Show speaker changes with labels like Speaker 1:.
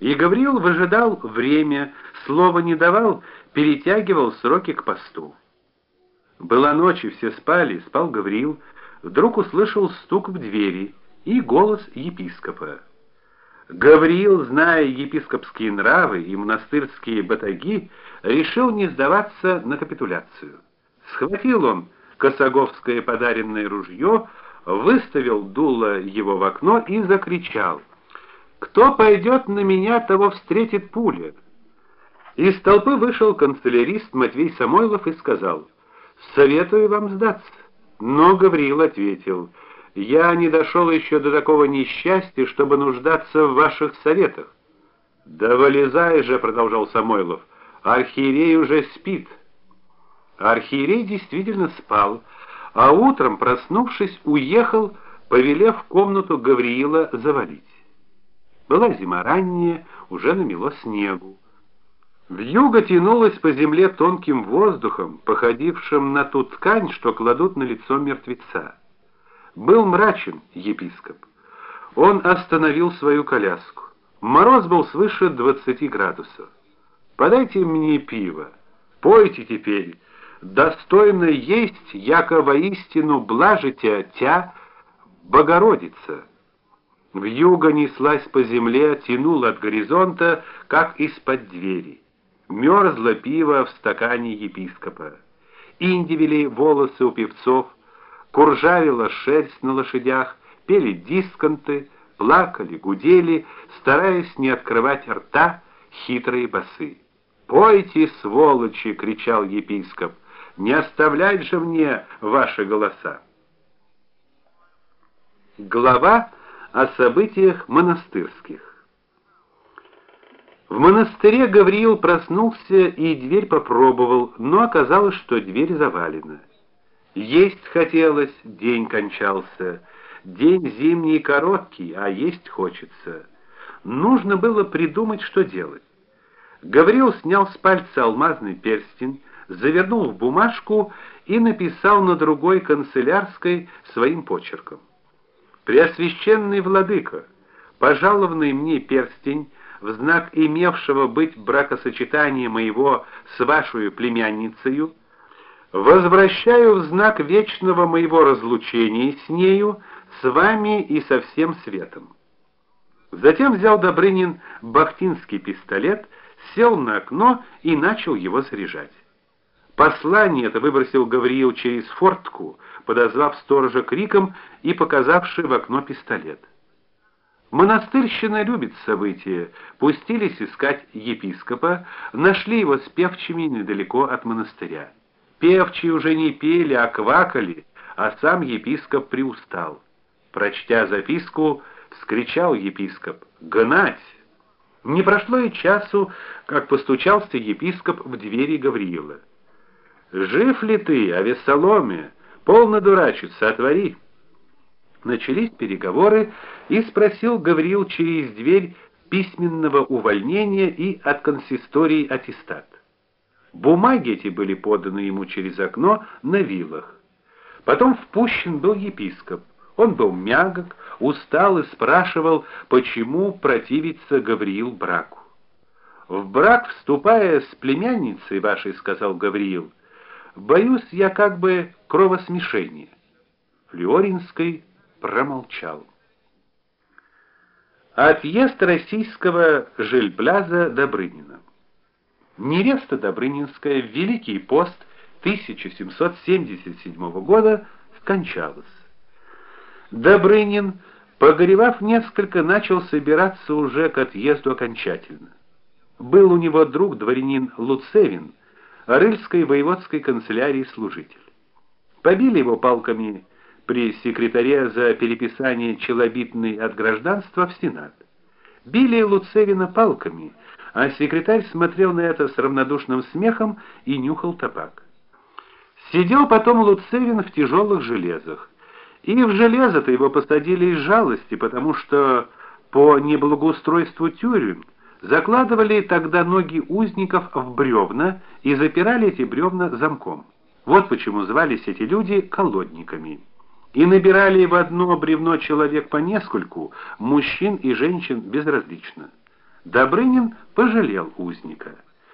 Speaker 1: И Гавриил выжидал время, слова не давал, перетягивал сроки к посту. Была ночь, и все спали, спал Гавриил, вдруг услышал стук в двери и голос епископа. Гавриил, зная епископские нравы и монастырские батаги, решил не сдаваться на капитуляцию. Схватил он косоговское подаренное ружье, выставил дуло его в окно и закричал: "Кто пойдет на меня, того встретит пуля". Из толпы вышел канцелярист Матвей Самойлов и сказал: "Советую вам сдаться". Но Гавриил ответил: "Я не дошел еще до такого несчастья, чтобы нуждаться в ваших советах". "Да вылезай же", продолжал Самойлов. "Архиерей уже спит". Архиерей действительно спал, а утром, проснувшись, уехал, повелев комнату Гавриила завалить. Была зима ранняя, уже намело снегу. Вьюга тянулась по земле тонким воздухом, походившим на ту ткань, что кладут на лицо мертвеца. Был мрачен епископ. Он остановил свою коляску. Мороз был свыше двадцати градусов. Подайте мне пиво. Пойте теперь достойно есть, яко воистину блажите тя Богородица. Вьюга неслась по земле, тянула от горизонта, как из-под двери. Мерзло пиво в стакане епископа. Индивели волосы у певцов, куржавила шерсть на лошадях, пели дисконты, плакали, гудели, стараясь не открывать рта хитрые басы. "Пойте, сволочи!" кричал епископ. Не оставлять же мне ваши голоса. Глава о событиях монастырских. В монастыре Гавриил проснулся и дверь попробовал, но оказалось, что дверь завалена. Есть хотелось, день кончался. День зимний короткий, а есть хочется. Нужно было придумать, что делать. Гавриил снял с пальца алмазный перстень, завернул в бумажку и написал на другой канцелярской своим почерком: Преосвященный владыка, пожалованный мне перстень в знак имевшего быть бракосочетания моего с вашей племянницей, возвращаю в знак вечного моего разлучения с нею, с вами и со всем светом. Затем взял Добрынин бахтинский пистолет, сел на окно и начал его заряжать. Послание это выбросил Гавриил через фортку, подозвав сторожа криком и показавший в окно пистолет. Монастырщина любит события. Пустились искать епископа, нашли его с певчими недалеко от монастыря. Певчие уже не пели, а квакали, а сам епископ приустал. Прочтя записку, вскричал епископ: "Гнать!" Не прошло и часу, как постучался епископ в двери Гавриила. Жив ли ты, о Вессаломе? Полно дурачиться, отвори. Начались переговоры, и спросил Гавриил через дверь письменного увольнения и от консистории аттестат. Бумаги эти были поданы ему через окно на вилах. Потом впущен был епископ. Он был мягок, устал и спрашивал, почему противится Гавриил браку. В брак вступая с племянницей вашей, сказал Гавриил, Боюсь я как бы кровосмешения. Флоринский промолчал. Отъезд российского жильбляза Добрынина. Невеста Добрынинская в Великий пост 1777 года скончалась. Добрынин, погоревав несколько, начал собираться уже к отъезду окончательно. Был у него друг дворянин Луцевин, Рыльской воеводской канцелярии служитель. Побили его палками при секретаре за переписание челобитной от гражданства в Сенат. Били Луцевина палками, а секретарь смотрел на это с равнодушным смехом и нюхал табак. Сидел потом Луцевин в тяжелых железах. И в железо-то его посадили из жалости, потому что по неблагоустройству тюрем Закладывали тогда ноги узников в бревна и запирали эти бревна замком. Вот почему звались эти люди колодниками. И набирали в одно бревно человек по нескольку, мужчин и женщин безразлично. Добрынин пожалел узника.